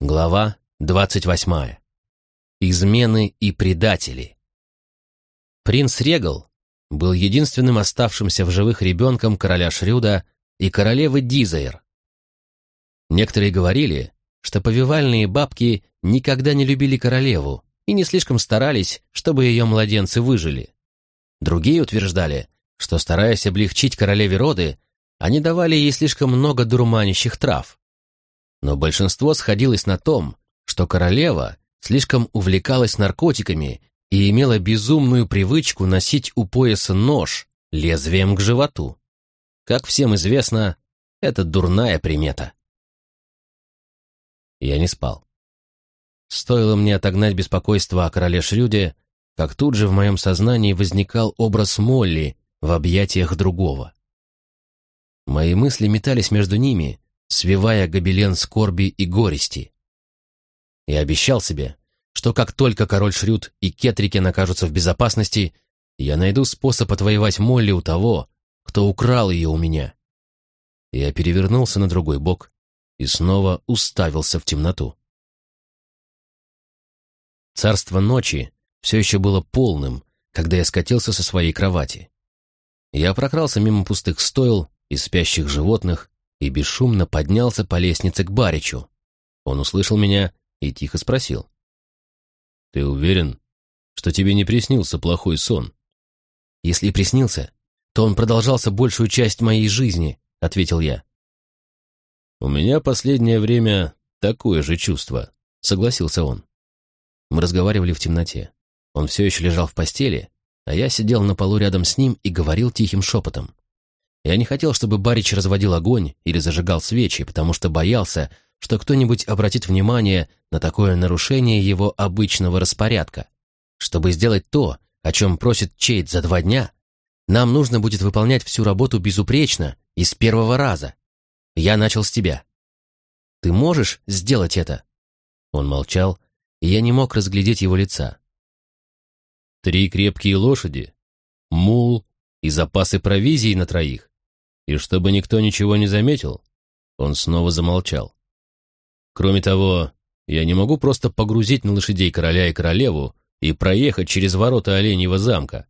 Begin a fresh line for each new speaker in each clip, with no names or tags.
Глава двадцать восьмая. Измены и предатели. Принц Регал был единственным оставшимся в живых ребенком короля Шрюда и королевы Дизайр. Некоторые говорили, что повивальные бабки никогда не любили королеву и не слишком старались, чтобы ее младенцы выжили. Другие утверждали, что, стараясь облегчить королеве роды, они давали ей слишком много дурманящих трав. Но большинство сходилось на том, что королева слишком увлекалась наркотиками и имела безумную привычку носить у пояса нож лезвием к животу. Как всем известно, это дурная примета. Я не спал. Стоило мне отогнать беспокойство о короле Шрюде, как тут же в моем сознании возникал образ Молли в объятиях другого. Мои мысли метались между ними, свивая гобелен скорби и горести. Я обещал себе, что как только король Шрюд и Кетрикен окажутся в безопасности, я найду способ отвоевать Молли у того, кто украл ее у меня. Я перевернулся на другой бок и снова уставился в темноту. Царство ночи все еще было полным, когда я скатился со своей кровати. Я прокрался мимо пустых стойл и спящих животных и бесшумно поднялся по лестнице к Баричу. Он услышал меня и тихо спросил. «Ты уверен, что тебе не приснился плохой сон?» «Если и приснился, то он продолжался большую часть моей жизни», — ответил я. «У меня последнее время такое же чувство», — согласился он. Мы разговаривали в темноте. Он все еще лежал в постели, а я сидел на полу рядом с ним и говорил тихим шепотом. Я не хотел, чтобы Барич разводил огонь или зажигал свечи, потому что боялся, что кто-нибудь обратит внимание на такое нарушение его обычного распорядка. Чтобы сделать то, о чем просит Чейд за два дня, нам нужно будет выполнять всю работу безупречно и с первого раза. Я начал с тебя. Ты можешь сделать это?» Он молчал, и я не мог разглядеть его лица. «Три крепкие лошади, мул и запасы провизии на троих. И чтобы никто ничего не заметил, он снова замолчал. Кроме того, я не могу просто погрузить на лошадей короля и королеву и проехать через ворота Оленьего замка.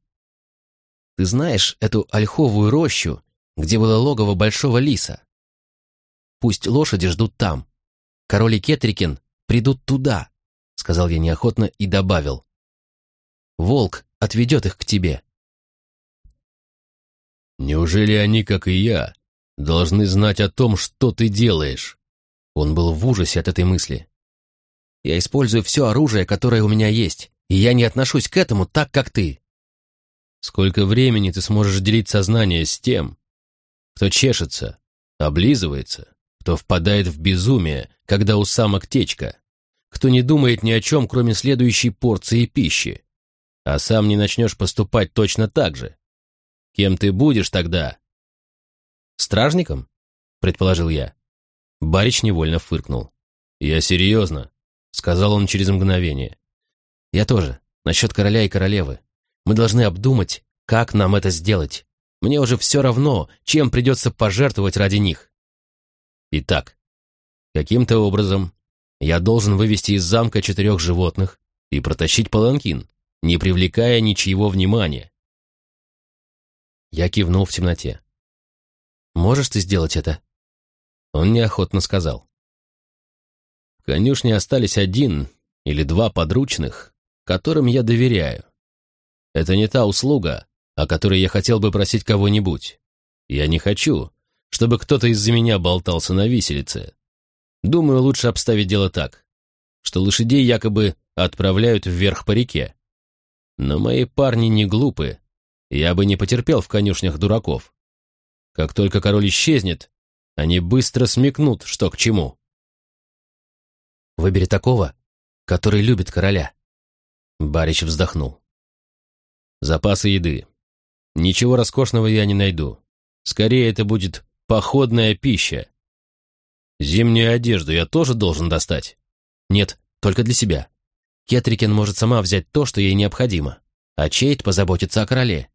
Ты знаешь эту ольховую рощу, где было логово большого лиса? Пусть лошади ждут там. Король и Кетрикин придут туда, — сказал я неохотно и добавил. Волк отведет их к тебе. «Неужели они, как и я, должны знать о том, что ты делаешь?» Он был в ужасе от этой мысли. «Я использую все оружие, которое у меня есть, и я не отношусь к этому так, как ты». «Сколько времени ты сможешь делить сознание с тем, кто чешется, облизывается, кто впадает в безумие, когда у самок течка, кто не думает ни о чем, кроме следующей порции пищи, а сам не начнешь поступать точно так же?» Кем ты будешь тогда?» «Стражником?» — предположил я. Барич невольно фыркнул. «Я серьезно», — сказал он через мгновение. «Я тоже. Насчет короля и королевы. Мы должны обдумать, как нам это сделать. Мне уже все равно, чем придется пожертвовать ради них». Итак, каким-то образом я должен вывести из замка четырех животных и протащить паланкин, не привлекая ничьего внимания. Я кивнул в темноте. «Можешь ты сделать это?» Он неохотно сказал. «В конюшне остались один или два подручных, которым я доверяю. Это не та услуга, о которой я хотел бы просить кого-нибудь. Я не хочу, чтобы кто-то из-за меня болтался на виселице. Думаю, лучше обставить дело так, что лошадей якобы отправляют вверх по реке. Но мои парни не глупы я бы не потерпел в конюшнях дураков. Как только король исчезнет, они быстро смекнут, что к чему. Выбери такого, который любит короля. Барич вздохнул. Запасы еды. Ничего роскошного я не найду. Скорее, это будет походная пища. Зимнюю одежду я тоже должен достать? Нет, только для себя. Кетрикен может сама взять то, что ей необходимо, а Чейт позаботится о короле.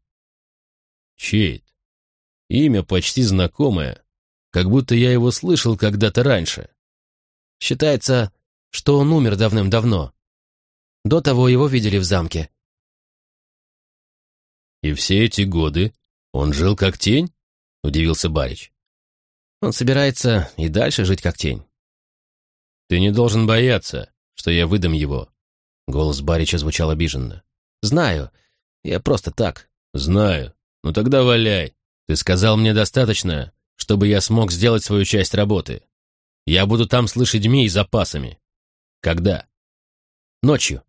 Чейд. Имя почти знакомое, как будто я его слышал когда-то раньше. Считается, что он умер давным-давно. До того его видели в замке.
«И все эти годы он жил как тень?» — удивился Барич.
«Он собирается и дальше жить как тень».
«Ты не должен бояться, что я выдам его».
Голос Барича звучал обиженно. «Знаю. Я просто так».
«Знаю. Ну тогда валяй. Ты сказал мне достаточно, чтобы я смог сделать свою часть работы. Я буду там с лошадьми и запасами. Когда?
Ночью,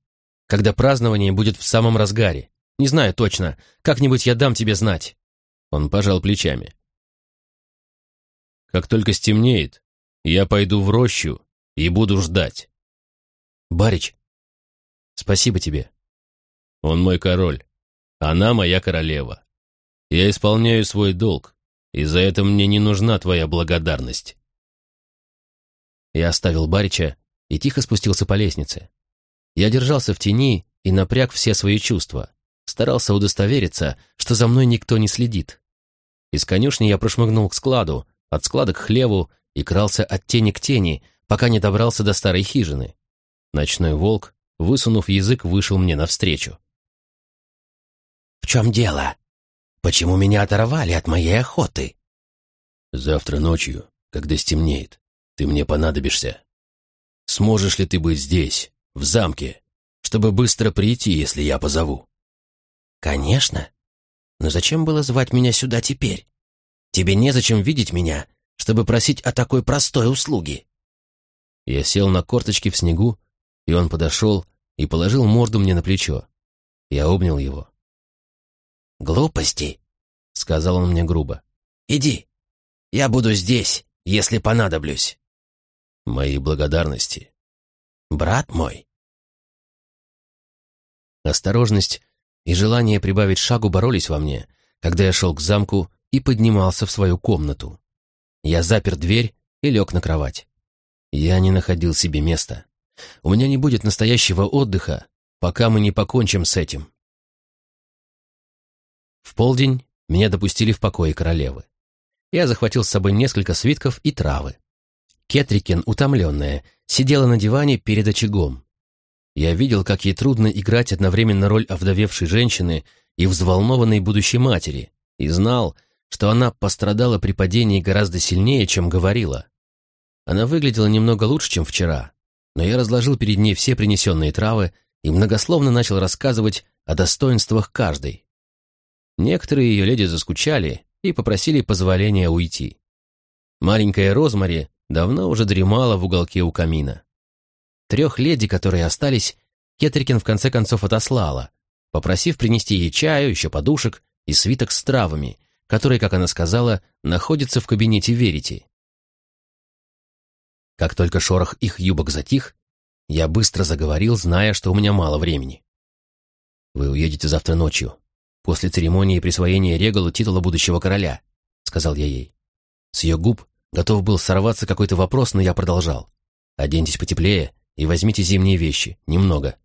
когда празднование будет в самом разгаре. Не знаю точно. Как-нибудь я дам тебе знать.
Он пожал плечами. Как только стемнеет, я пойду в рощу и буду ждать.
Барич, спасибо тебе.
Он мой король. Она моя королева. Я исполняю свой долг, и за это мне не нужна твоя благодарность.
Я оставил Барича и тихо спустился по лестнице. Я держался в тени и напряг все свои чувства. Старался удостовериться, что за мной никто не следит. Из конюшни я прошмыгнул к складу, от склада к хлеву и крался от тени к тени, пока не добрался до старой хижины. Ночной волк, высунув язык, вышел мне навстречу. «В чем дело? Почему меня оторвали от моей охоты?»
«Завтра ночью, когда стемнеет, ты мне понадобишься. Сможешь ли ты быть здесь, в замке, чтобы быстро прийти, если я позову?»
«Конечно. Но зачем было звать меня сюда теперь? Тебе незачем видеть меня, чтобы просить о такой простой услуге». Я сел на корточки в снегу, и он подошел и положил морду мне на плечо. Я обнял его. «Глупости», — сказал он мне грубо. «Иди, я буду здесь, если понадоблюсь».
«Мои благодарности».
«Брат мой». Осторожность и желание прибавить шагу боролись во мне, когда я шел к замку и поднимался в свою комнату. Я запер дверь и лег на кровать. Я не находил себе места. У меня не будет настоящего отдыха, пока мы не покончим с этим. В полдень меня допустили в покое королевы. Я захватил с собой несколько свитков и травы. Кетрикен, утомленная, сидела на диване перед очагом. Я видел, как ей трудно играть одновременно роль овдовевшей женщины и взволнованной будущей матери, и знал, что она пострадала при падении гораздо сильнее, чем говорила. Она выглядела немного лучше, чем вчера, но я разложил перед ней все принесенные травы и многословно начал рассказывать о достоинствах каждой. Некоторые ее леди заскучали и попросили позволения уйти. Маленькая Розмари давно уже дремала в уголке у камина. Трех леди, которые остались, Кетрикин в конце концов отослала, попросив принести ей чаю, еще подушек и свиток с травами, который, как она сказала, находится в кабинете Верити. Как только шорох их юбок затих, я быстро заговорил, зная, что у меня мало времени. «Вы уедете завтра ночью, после церемонии присвоения Регалу титула будущего короля», — сказал я ей. С ее губ готов был сорваться какой-то вопрос, но я продолжал. «Оденьтесь потеплее и возьмите зимние вещи, немного.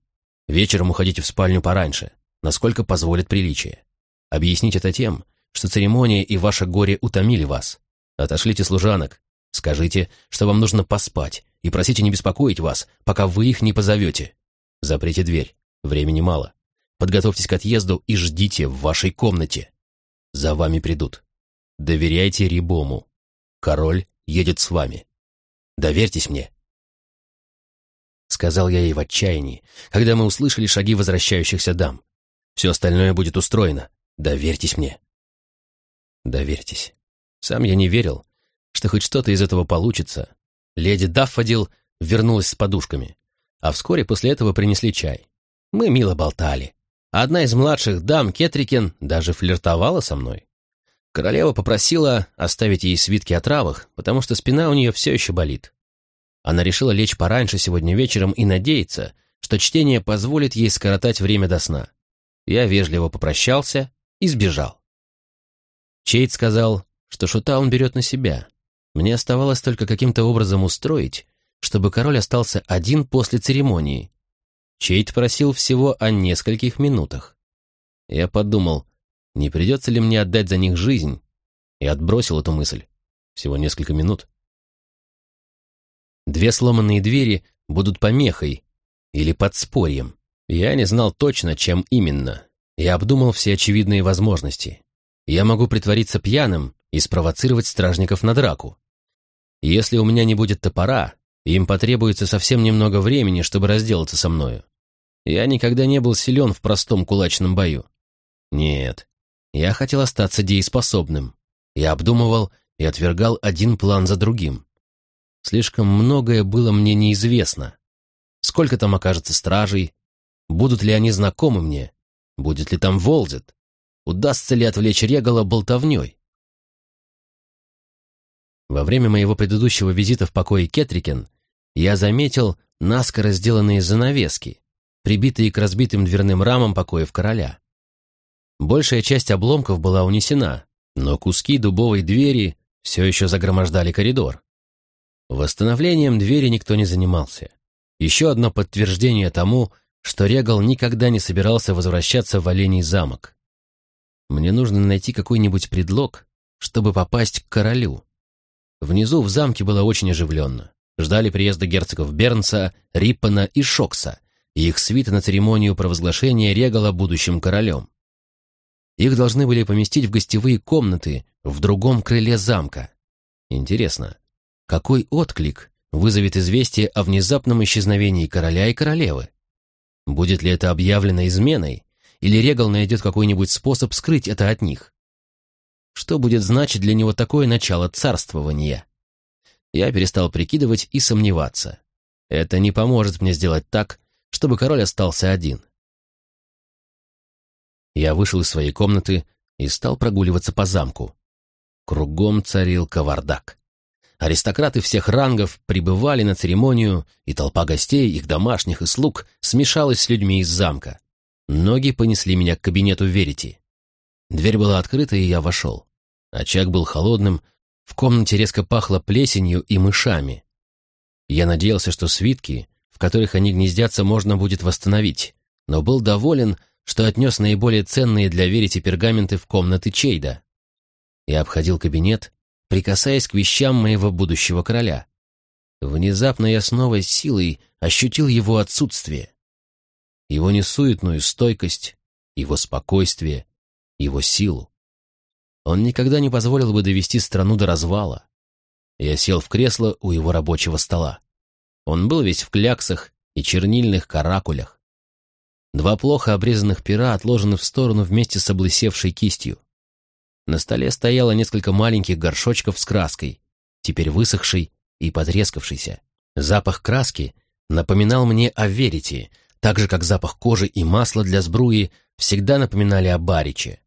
Вечером уходите в спальню пораньше, насколько позволит приличие. Объясните это тем, что церемония и ваше горе утомили вас. Отошлите служанок, скажите, что вам нужно поспать, и просите не беспокоить вас, пока вы их не позовете. Заприте дверь, времени мало. Подготовьтесь к отъезду и ждите в вашей комнате. За вами придут. Доверяйте Рибому. Король едет с вами. Доверьтесь мне. — сказал я ей в отчаянии, когда мы услышали шаги возвращающихся дам. «Все остальное будет устроено. Доверьтесь мне». Доверьтесь. Сам я не верил, что хоть что-то из этого получится. Леди Даффодил вернулась с подушками, а вскоре после этого принесли чай. Мы мило болтали. Одна из младших дам, Кетрикен, даже флиртовала со мной. Королева попросила оставить ей свитки о травах, потому что спина у нее все еще болит. Она решила лечь пораньше сегодня вечером и надеяться, что чтение позволит ей скоротать время до сна. Я вежливо попрощался и сбежал. Чейд сказал, что шута он берет на себя. Мне оставалось только каким-то образом устроить, чтобы король остался один после церемонии. Чейд просил всего о нескольких минутах. Я подумал, не придется ли мне отдать за них жизнь, и отбросил эту мысль. Всего несколько минут. Две сломанные двери будут помехой или подспорьем. Я не знал точно, чем именно. Я обдумал все очевидные возможности. Я могу притвориться пьяным и спровоцировать стражников на драку. Если у меня не будет топора, им потребуется совсем немного времени, чтобы разделаться со мною. Я никогда не был силен в простом кулачном бою. Нет, я хотел остаться дееспособным. Я обдумывал и отвергал один план за другим. Слишком многое было мне неизвестно. Сколько там окажется стражей? Будут ли они знакомы мне? Будет ли там Волзет? Удастся ли отвлечь Регала болтовней? Во время моего предыдущего визита в покое Кетрикен я заметил наскоро сделанные занавески, прибитые к разбитым дверным рамам покоев короля. Большая часть обломков была унесена, но куски дубовой двери все еще загромождали коридор. Восстановлением двери никто не занимался. Еще одно подтверждение тому, что Регал никогда не собирался возвращаться в Оленей замок. Мне нужно найти какой-нибудь предлог, чтобы попасть к королю. Внизу в замке было очень оживленно. Ждали приезда герцогов Бернса, Риппана и Шокса, и их свита на церемонию провозглашения Регала будущим королем. Их должны были поместить в гостевые комнаты в другом крыле замка. Интересно, какой отклик вызовет известие о внезапном исчезновении короля и королевы? Будет ли это объявлено изменой, или Регал найдет какой-нибудь способ скрыть это от них? Что будет значить для него такое начало царствования? Я перестал прикидывать и сомневаться. Это не поможет мне сделать так, чтобы король остался один. Я вышел из своей комнаты и стал прогуливаться по замку. Кругом царил кавардак. Аристократы всех рангов прибывали на церемонию, и толпа гостей, их домашних и слуг, смешалась с людьми из замка. Ноги понесли меня к кабинету Верити. Дверь была открыта, и я вошел. Очаг был холодным, в комнате резко пахло плесенью и мышами. Я надеялся, что свитки, в которых они гнездятся, можно будет восстановить, но был доволен, что отнес наиболее ценные для Верити пергаменты в комнаты Чейда. Я обходил кабинет, прикасаясь к вещам моего будущего короля. Внезапно я с новой силой ощутил его отсутствие. Его несуетную стойкость, его спокойствие, его силу. Он никогда не позволил бы довести страну до развала. Я сел в кресло у его рабочего стола. Он был весь в кляксах и чернильных каракулях. Два плохо обрезанных пера отложены в сторону вместе с облысевшей кистью. На столе стояло несколько маленьких горшочков с краской, теперь высохшей и потрескавшейся. Запах краски напоминал мне о верите, так же, как запах кожи и масла для сбруи всегда напоминали о бариче.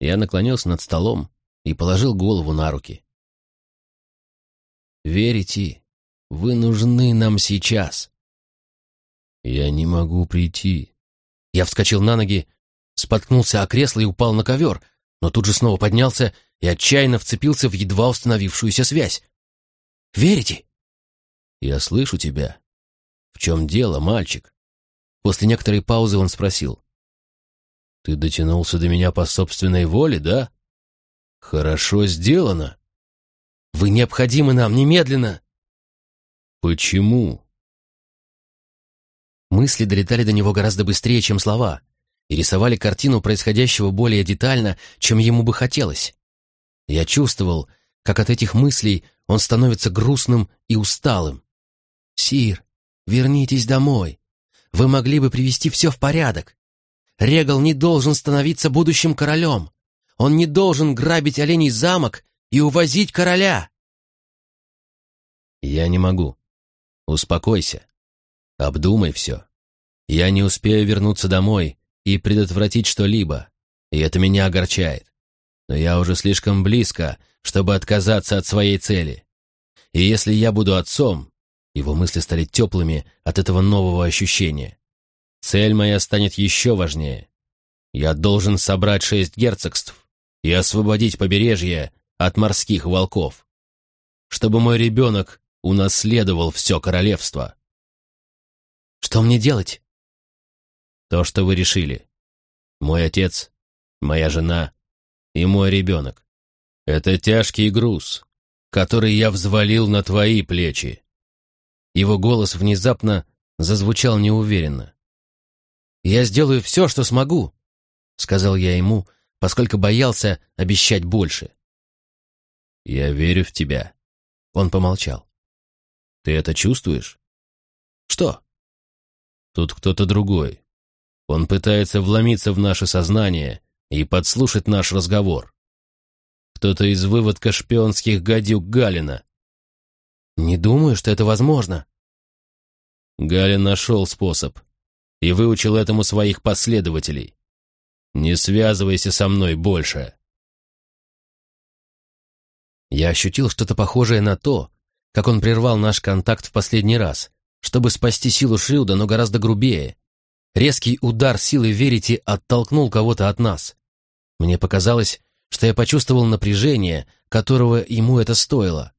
Я наклонился над столом и положил голову на руки. «Верите, вы нужны нам сейчас». «Я не могу прийти». Я вскочил на ноги, споткнулся о кресло и упал на ковер — но тут же снова поднялся и отчаянно вцепился в едва установившуюся связь. «Верите?» «Я слышу тебя. В чем дело, мальчик?» После некоторой паузы он спросил. «Ты дотянулся до меня по собственной воле, да? Хорошо сделано. Вы необходимы нам немедленно!» «Почему?» Мысли долетали до него гораздо быстрее, чем слова и рисовали картину происходящего более детально, чем ему бы хотелось. Я чувствовал, как от этих мыслей он становится грустным и усталым. «Сир, вернитесь домой. Вы могли бы привести все в порядок. Регал не должен становиться будущим королем. Он не должен грабить оленей замок и увозить короля». «Я не могу. Успокойся. Обдумай все. Я не успею вернуться домой, и предотвратить что-либо, и это меня огорчает. Но я уже слишком близко, чтобы отказаться от своей цели. И если я буду отцом, его мысли стали теплыми от этого нового ощущения. Цель моя станет еще важнее. Я должен собрать шесть герцогств и освободить побережье от морских волков, чтобы мой ребенок унаследовал все королевство. Что мне делать? То, что вы решили. Мой отец, моя жена и мой ребенок. Это тяжкий груз, который я взвалил на твои плечи. Его голос внезапно зазвучал неуверенно. «Я сделаю все, что смогу», — сказал я ему, поскольку боялся обещать больше.
«Я верю в тебя», — он помолчал. «Ты это чувствуешь?»
«Что?»
«Тут кто-то другой. Он пытается вломиться в наше сознание и подслушать наш разговор. Кто-то из выводка шпионских гадюк Галина».
«Не думаю, что это возможно».
Галин нашел способ и выучил этому своих последователей. Не связывайся со мной больше.
Я ощутил что-то похожее на то, как он прервал наш контакт в последний раз, чтобы спасти силу Шрилда, но гораздо грубее. Резкий удар силы Верити оттолкнул кого-то от нас. Мне показалось, что я почувствовал напряжение, которого ему это стоило.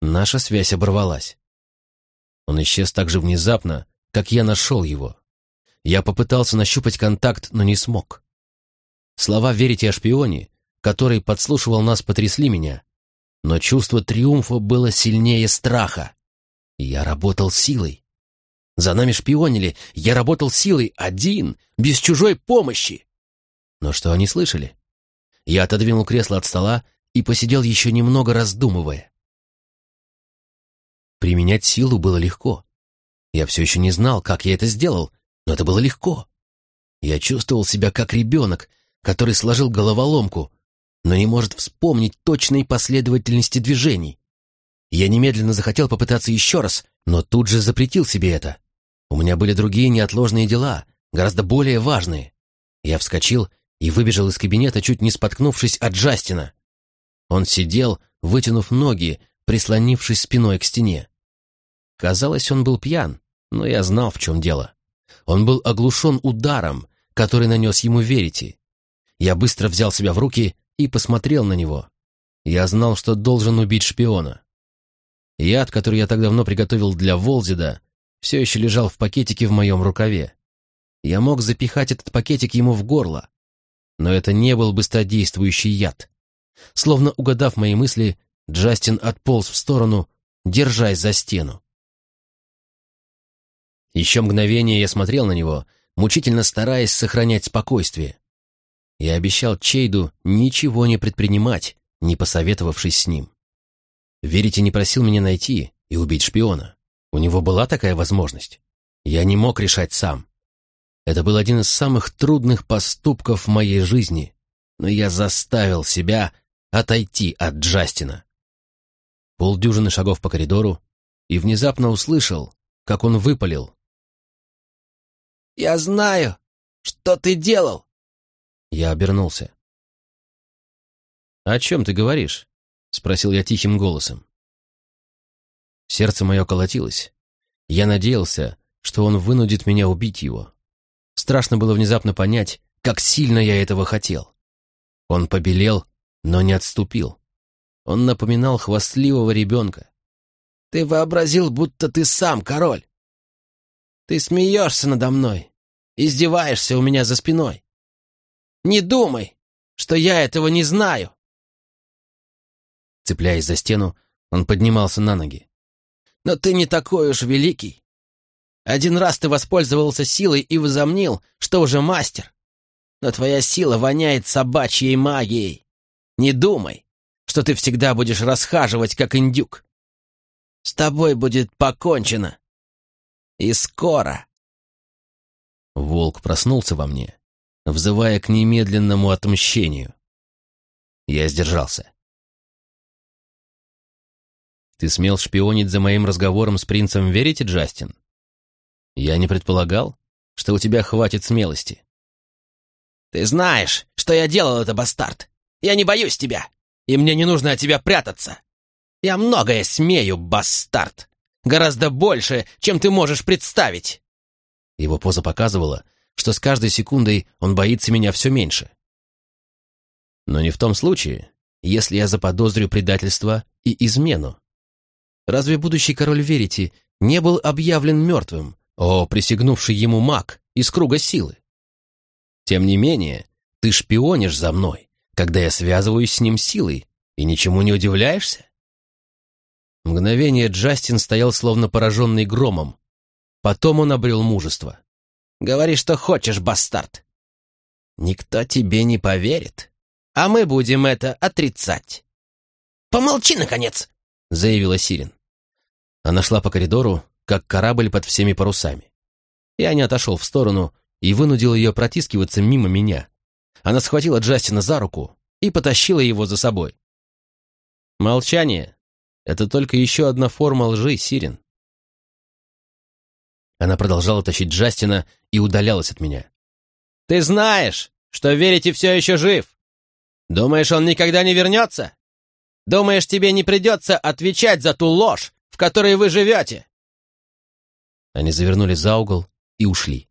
Наша связь оборвалась. Он исчез так же внезапно, как я нашел его. Я попытался нащупать контакт, но не смог. Слова «верите о шпионе», который подслушивал нас, потрясли меня. Но чувство триумфа было сильнее страха. Я работал силой. За нами шпионили, я работал силой один, без чужой помощи. Но что они слышали? Я отодвинул кресло от стола и посидел еще немного, раздумывая. Применять силу было легко. Я все еще не знал, как я это сделал, но это было легко. Я чувствовал себя как ребенок, который сложил головоломку, но не может вспомнить точной последовательности движений. Я немедленно захотел попытаться еще раз, но тут же запретил себе это. У меня были другие неотложные дела, гораздо более важные. Я вскочил и выбежал из кабинета, чуть не споткнувшись от Джастина. Он сидел, вытянув ноги, прислонившись спиной к стене. Казалось, он был пьян, но я знал, в чем дело. Он был оглушен ударом, который нанес ему Верити. Я быстро взял себя в руки и посмотрел на него. Я знал, что должен убить шпиона. Яд, который я так давно приготовил для Волзида, все еще лежал в пакетике в моем рукаве. Я мог запихать этот пакетик ему в горло, но это не был быстродействующий яд. Словно угадав мои мысли, Джастин отполз в сторону, держась за стену. Еще мгновение я смотрел на него, мучительно стараясь сохранять спокойствие. Я обещал Чейду ничего не предпринимать, не посоветовавшись с ним. Верите не просил меня найти и убить шпиона. У него была такая возможность. Я не мог решать сам. Это был один из самых трудных поступков в моей жизни, но я заставил себя отойти от Джастина. Полдюжины шагов по коридору и внезапно услышал, как он выпалил. «Я знаю, что ты делал!» Я обернулся. «О чем ты говоришь?» — спросил я тихим голосом. Сердце мое колотилось. Я надеялся, что он вынудит меня убить его. Страшно было внезапно понять, как сильно я этого хотел. Он побелел, но не отступил. Он напоминал хвастливого ребенка. «Ты вообразил, будто ты сам король. Ты смеешься надо мной, издеваешься у меня за спиной. Не думай, что я этого не знаю!» Цепляясь за стену, он поднимался на ноги. «Но ты не такой уж великий. Один раз ты воспользовался силой и возомнил, что уже мастер. Но твоя сила воняет собачьей магией. Не думай, что ты всегда будешь расхаживать, как индюк. С тобой будет покончено. И скоро. Волк проснулся во мне, взывая к немедленному отмщению. Я сдержался. Ты смел шпионить за моим разговором с принцем, верите, Джастин? Я не предполагал, что у тебя хватит смелости. Ты знаешь, что я делал это, бастард. Я не боюсь тебя, и мне не нужно от тебя прятаться. Я многое смею, бастард. Гораздо больше, чем ты можешь представить. Его поза показывала, что с каждой секундой он боится меня все меньше. Но не в том случае, если я заподозрю предательство и измену. Разве будущий король Верити не был объявлен мертвым, о, присягнувший ему маг из круга силы? Тем не менее, ты шпионишь за мной, когда я связываюсь с ним силой, и ничему не удивляешься? Мгновение Джастин стоял словно пораженный громом. Потом он обрел мужество. «Говори, что хочешь, бастард!» «Никто тебе не поверит, а мы будем это отрицать!»
«Помолчи, наконец!»
— заявила Сирин. Она шла по коридору, как корабль под всеми парусами. Я не отошел в сторону и вынудил ее протискиваться мимо меня. Она схватила Джастина за руку и потащила его за собой. Молчание — это только еще одна форма лжи, Сирин. Она продолжала тащить Джастина и удалялась от меня. «Ты знаешь, что Верите все еще жив! Думаешь, он никогда не вернется? Думаешь, тебе не придется отвечать за ту ложь, в которой вы живете?» Они завернули за угол и ушли.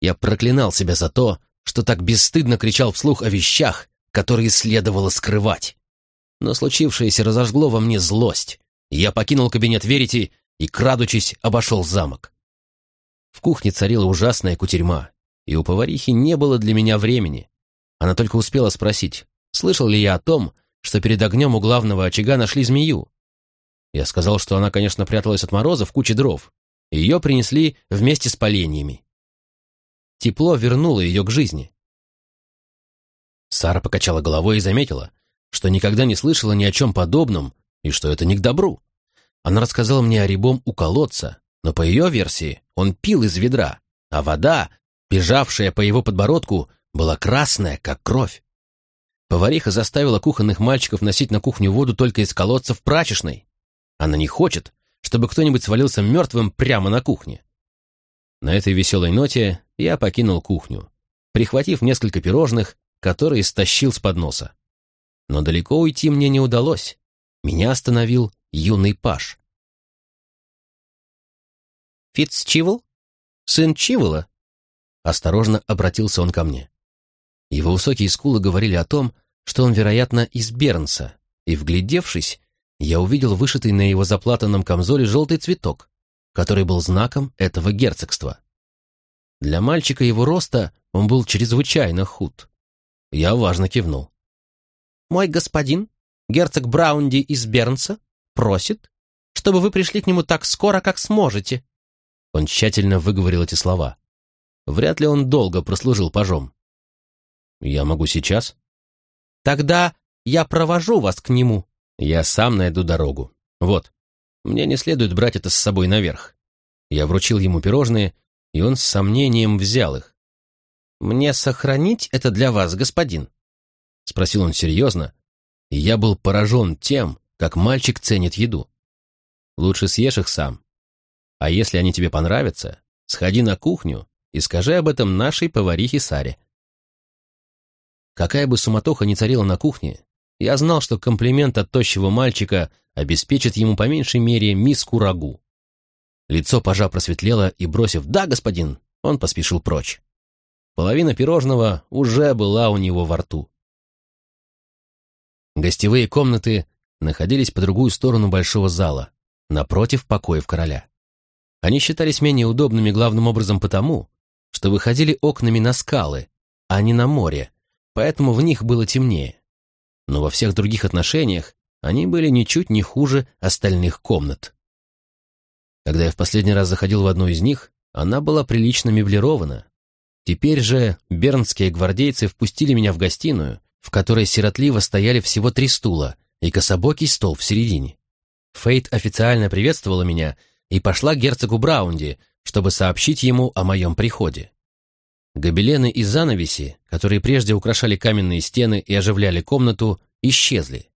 Я проклинал себя за то, что так бесстыдно кричал вслух о вещах, которые следовало скрывать. Но случившееся разожгло во мне злость. Я покинул кабинет Верити и, крадучись, обошел замок. В кухне царила ужасная кутерьма, и у поварихи не было для меня времени. Она только успела спросить, слышал ли я о том, что перед огнем у главного очага нашли змею. Я сказал, что она, конечно, пряталась от мороза в куче дров, и ее принесли вместе с поленьями. Тепло вернуло ее к жизни. Сара покачала головой и заметила, что никогда не слышала ни о чем подобном и что это не к добру. Она рассказала мне о рябом у колодца, но по ее версии он пил из ведра, а вода, бежавшая по его подбородку, была красная, как кровь. Повариха заставила кухонных мальчиков носить на кухню воду только из колодца в прачечной. Она не хочет, чтобы кто-нибудь свалился мертвым прямо на кухне. На этой веселой ноте я покинул кухню, прихватив несколько пирожных, которые стащил с подноса. Но далеко уйти мне не удалось. Меня остановил юный паш. «Фитц Чивл? Сын Чивола?» Осторожно обратился он ко мне. Его высокие скулы говорили о том, что он, вероятно, из Бернса, и, вглядевшись, я увидел вышитый на его заплатанном камзоле желтый цветок, который был знаком этого герцогства. Для мальчика его роста он был чрезвычайно худ. Я важно кивнул. «Мой господин, герцог Браунди из Бернса, просит, чтобы вы пришли к нему так скоро, как сможете», он тщательно выговорил эти слова. Вряд ли он долго прослужил пажом. «Я могу сейчас?» «Тогда я провожу вас к нему». «Я сам найду дорогу. Вот, мне не следует брать это с собой наверх». Я вручил ему пирожные, и он с сомнением взял их. «Мне сохранить это для вас, господин?» Спросил он серьезно, и я был поражен тем, как мальчик ценит еду. «Лучше съешь их сам. А если они тебе понравятся, сходи на кухню и скажи об этом нашей поварихе Саре. Какая бы суматоха ни царила на кухне, я знал, что комплимент от тощего мальчика обеспечит ему по меньшей мере миску рагу. Лицо пажа просветлело, и, бросив «Да, господин», он поспешил прочь. Половина пирожного уже была у него во рту. Гостевые комнаты находились по другую сторону большого зала, напротив покоев короля. Они считались менее удобными главным образом потому, что выходили окнами на скалы, а не на море, поэтому в них было темнее. Но во всех других отношениях они были ничуть не хуже остальных комнат. Когда я в последний раз заходил в одну из них, она была прилично меблирована. Теперь же бернские гвардейцы впустили меня в гостиную, в которой сиротливо стояли всего три стула и кособокий стол в середине. Фейт официально приветствовала меня и пошла к герцогу Браунди, чтобы сообщить ему о моем приходе. Гобелены и занавеси, которые прежде украшали каменные стены и оживляли комнату, исчезли.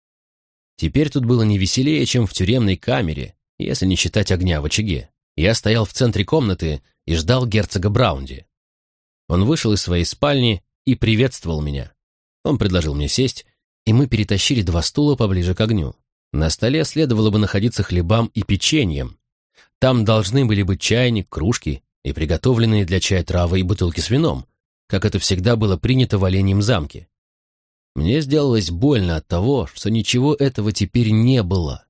Теперь тут было не веселее, чем в тюремной камере, если не считать огня в очаге. Я стоял в центре комнаты и ждал герцога Браунди. Он вышел из своей спальни и приветствовал меня. Он предложил мне сесть, и мы перетащили два стула поближе к огню. На столе следовало бы находиться хлебам и печеньем, там должны были быть чайник, кружки и приготовленные для чая травы и бутылки с вином, как это всегда было принято в Оленьем замке. Мне сделалось больно от того, что ничего этого теперь не было.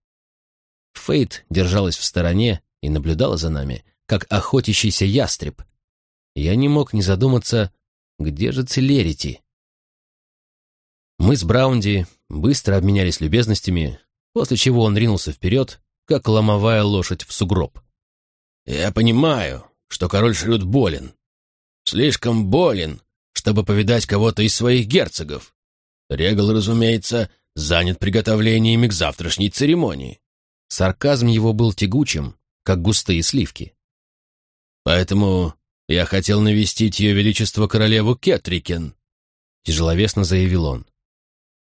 Фейт держалась в стороне и наблюдала за нами, как охотящийся ястреб. Я не мог не задуматься, где же Целерити. Мы с Браунди быстро обменялись любезностями, после чего он ринулся вперед, как ломовая лошадь в сугроб.
«Я понимаю, что король Шрюд болен. Слишком болен, чтобы повидать кого-то из своих герцогов. Регал, разумеется, занят приготовлениями к завтрашней церемонии.
Сарказм его был тягучим, как густые сливки.
Поэтому я хотел навестить ее величество королеву Кетрикен, тяжеловесно заявил он.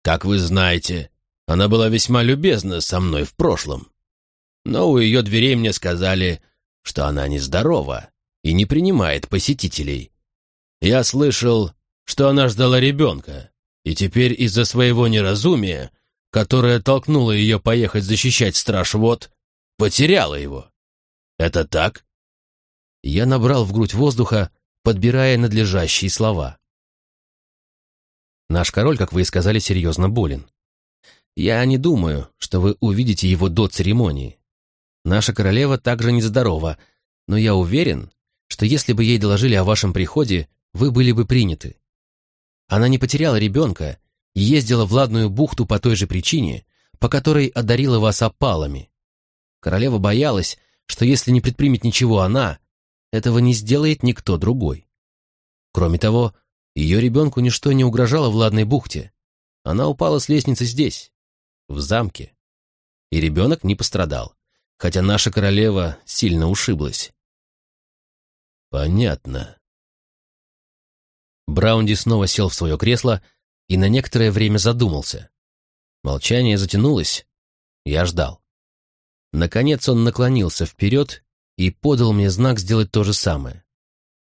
Как вы знаете, она была весьма любезна со мной в прошлом. Но у ее дверей мне сказали, что она нездорова и не принимает посетителей. Я слышал, что она ждала ребенка, и теперь из-за своего неразумия, которое толкнуло ее поехать защищать страж вот, потеряла его. Это так?
Я набрал в грудь воздуха, подбирая надлежащие слова. Наш король, как вы и сказали, серьезно болен. Я не думаю, что вы увидите его до церемонии. Наша королева также нездорова, но я уверен, что если бы ей доложили о вашем приходе, вы были бы приняты. Она не потеряла ребенка и ездила в Ладную бухту по той же причине, по которой одарила вас опалами. Королева боялась, что если не предпримет ничего она, этого не сделает никто другой. Кроме того, ее ребенку ничто не угрожало в Ладной бухте. Она упала с лестницы здесь, в замке. И ребенок не пострадал, хотя наша королева сильно ушиблась.
Понятно.
Браунди снова сел в свое кресло и на некоторое время задумался. Молчание затянулось. Я ждал. Наконец он наклонился вперед и подал мне знак сделать то же самое.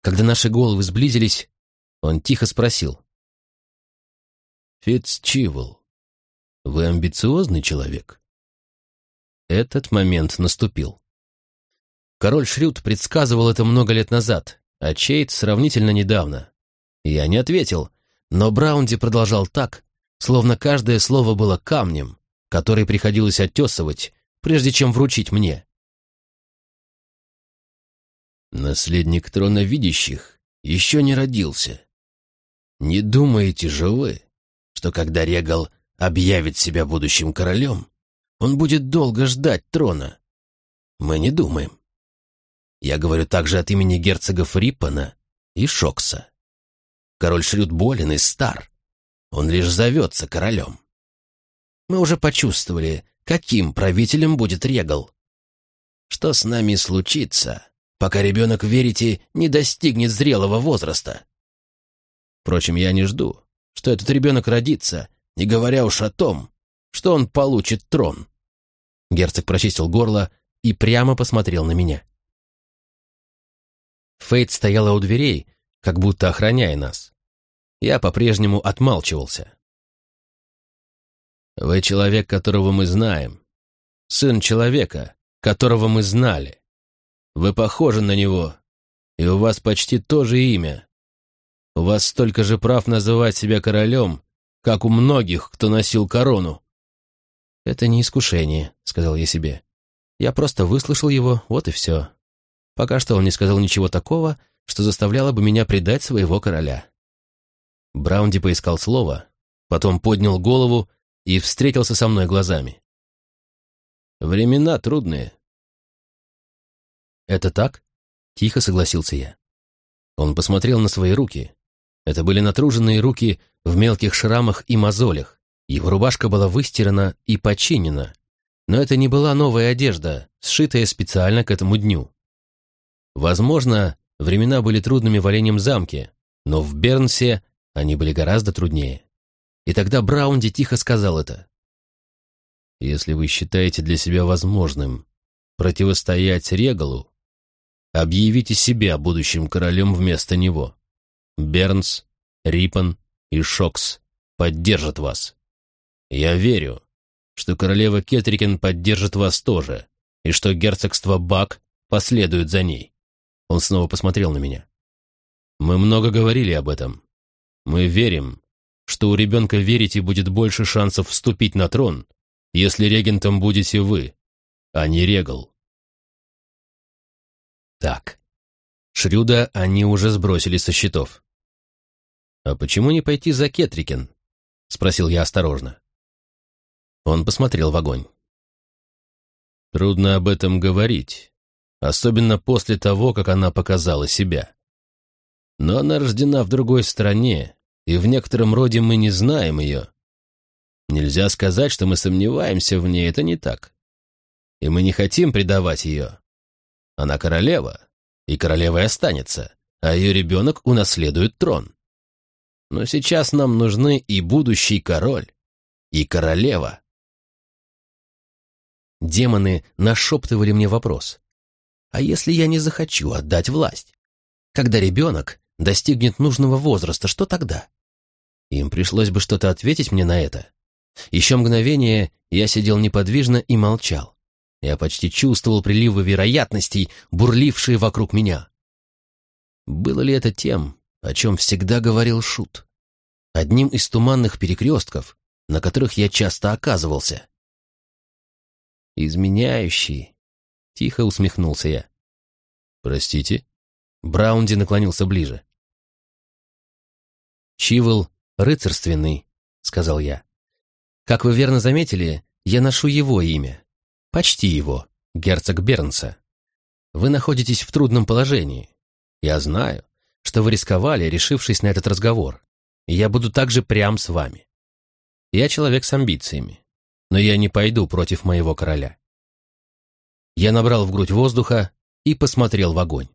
Когда наши головы сблизились, он тихо спросил.
«Фитцчивл, вы амбициозный человек?»
Этот момент наступил. Король Шрюд предсказывал это много лет назад, а Чейт сравнительно недавно. Я не ответил, но Браунди продолжал так, словно каждое слово было камнем, который приходилось оттесывать, прежде чем вручить мне.
Наследник трона видящих еще не родился. Не думаете же вы, что когда Регал объявит себя будущим королем, он будет долго ждать трона? Мы не думаем. Я говорю также от имени герцогов Риппана и Шокса. Король Шрюд болен и стар. Он лишь зовется королем. Мы уже почувствовали, каким правителем будет Регал. Что с нами случится, пока ребенок, верите, не достигнет зрелого возраста? Впрочем, я не жду, что этот ребенок родится, не говоря уж о том, что он получит трон.
Герцог прочистил горло и прямо посмотрел на меня. Фейт стояла у дверей, как будто охраняя нас. Я по-прежнему отмалчивался.
«Вы человек, которого мы знаем. Сын человека, которого мы знали. Вы похожи на него, и у вас почти то же имя. У вас столько же прав называть себя королем, как у многих, кто носил корону».
«Это не искушение», — сказал я себе. «Я просто выслушал его, вот и все. Пока что он не сказал ничего такого, что заставляло бы меня предать своего короля. Браунди поискал слово, потом поднял голову и встретился со мной глазами.
«Времена трудные».
«Это так?» — тихо согласился я. Он посмотрел на свои руки. Это были натруженные руки в мелких шрамах и мозолях. Его рубашка была выстирана и починена, но это не была новая одежда, сшитая специально к этому дню. Возможно, времена были трудными в Оленем замке, но в Бернсе они были гораздо труднее. И тогда Браунди тихо сказал это.
«Если вы считаете для себя возможным противостоять Регалу, объявите себя будущим королем вместо него. Бернс, Рипан и Шокс поддержат вас. Я верю, что королева Кетрикен поддержит вас тоже, и что герцогство Бак последует за ней. Он снова посмотрел на меня. Мы много говорили об этом. Мы верим, что у ребенка верите будет больше шансов вступить на трон, если регентом будете вы, а не Регал.
Так, Шрюда они уже сбросили со счетов. «А почему не пойти за Кетрикен?» — спросил я осторожно. Он посмотрел в огонь. Трудно об этом говорить, особенно после того, как она показала себя. Но она рождена в другой стране, и в некотором роде мы не знаем ее. Нельзя сказать, что мы сомневаемся в ней, это не так. И мы не хотим предавать ее. Она королева, и королевой останется, а ее ребенок унаследует трон. Но сейчас нам нужны и будущий король, и королева. Демоны нашептывали мне вопрос. А если я не захочу отдать власть? Когда ребенок достигнет нужного возраста, что тогда? Им пришлось бы что-то ответить мне на это. Еще мгновение я сидел неподвижно и молчал. Я почти чувствовал приливы вероятностей, бурлившие вокруг меня. Было ли это тем, о чем всегда говорил Шут? Одним из туманных перекрестков, на которых я часто оказывался. «Изменяющий», — тихо усмехнулся я. «Простите?» Браунди наклонился ближе. «Чивол рыцарственный», — сказал я. «Как вы верно заметили, я ношу его имя. Почти его, герцог Бернса. Вы находитесь в трудном положении. Я знаю, что вы рисковали, решившись на этот разговор. И я буду также прям с вами. Я человек с амбициями но я не пойду против моего короля. Я набрал в грудь воздуха и посмотрел в огонь.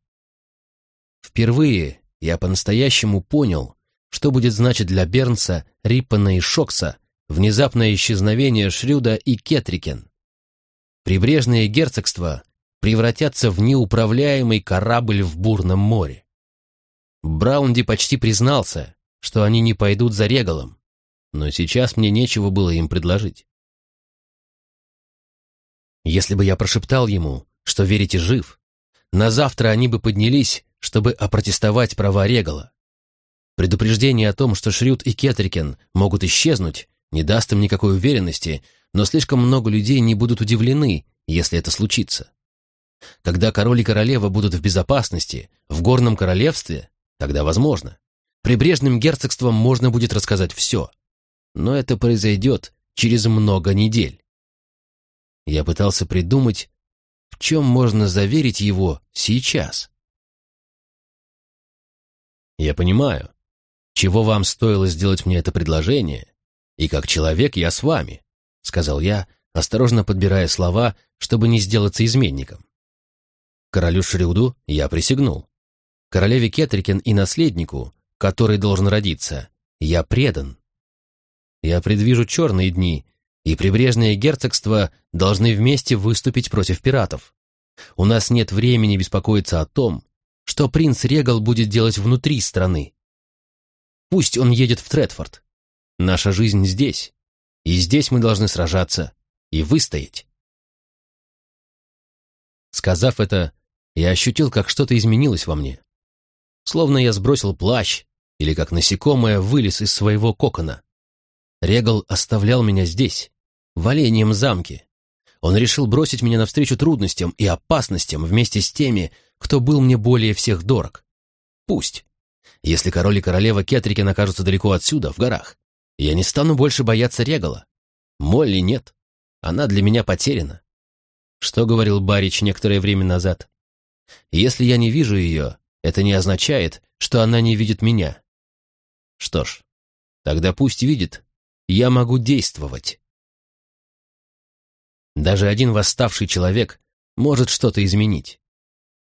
Впервые я по-настоящему понял, что будет значить для Бернса, Риппана и Шокса внезапное исчезновение Шрюда и Кетрикен. Прибрежные герцогства превратятся в неуправляемый корабль в бурном море. Браунди почти признался, что они не пойдут за Регалом, но сейчас мне нечего было им предложить. Если бы я прошептал ему, что верите жив, на завтра они бы поднялись, чтобы опротестовать права Регала. Предупреждение о том, что Шрюд и Кетрикен могут исчезнуть, не даст им никакой уверенности, но слишком много людей не будут удивлены, если это случится. Когда король и королева будут в безопасности, в горном королевстве, тогда возможно. Прибрежным герцогством можно будет рассказать все. Но это произойдет через много недель. Я пытался придумать, в чем можно заверить его сейчас. Я понимаю, чего вам стоило сделать мне это предложение, и как человек я с вами, сказал я, осторожно подбирая слова, чтобы не сделаться изменником. Королю Шрюду я присягнул. Королеве Кетрикен и наследнику, который должен родиться, я предан. Я предвижу черные дни, и прибрежные герцогства должны вместе выступить против пиратов. У нас нет времени беспокоиться о том, что принц Регал будет делать внутри страны. Пусть он едет в Тредфорд. Наша жизнь здесь, и здесь мы должны сражаться и выстоять. Сказав это, я ощутил, как что-то изменилось во мне. Словно я сбросил плащ или как насекомое вылез из своего кокона. Регал оставлял меня здесь, в Оленьем замке. Он решил бросить меня навстречу трудностям и опасностям вместе с теми, кто был мне более всех дорог. Пусть. Если король и королева Кетрикен окажутся далеко отсюда, в горах, я не стану больше бояться Регала. Молли нет. Она для меня потеряна. Что говорил Барич некоторое время назад? Если я не вижу ее, это не означает, что она не видит меня. Что ж, тогда пусть видит. Я могу действовать. Даже один восставший человек может что-то изменить.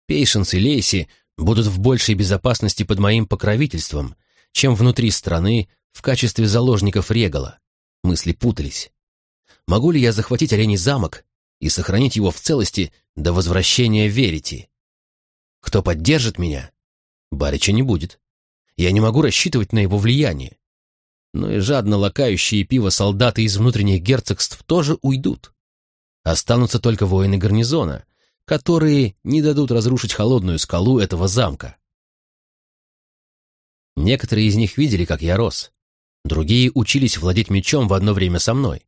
Пейшенс и Лейси будут в большей безопасности под моим покровительством, чем внутри страны в качестве заложников Регала. Мысли путались. Могу ли я захватить Оленей замок и сохранить его в целости до возвращения Верити? Кто поддержит меня? Барича не будет. Я не могу рассчитывать на его влияние. Но и жадно лакающие пиво солдаты из внутренних герцогств тоже уйдут. Останутся только воины гарнизона, которые не дадут разрушить холодную скалу этого замка. Некоторые из них видели, как я рос. Другие учились владеть мечом в одно время со мной.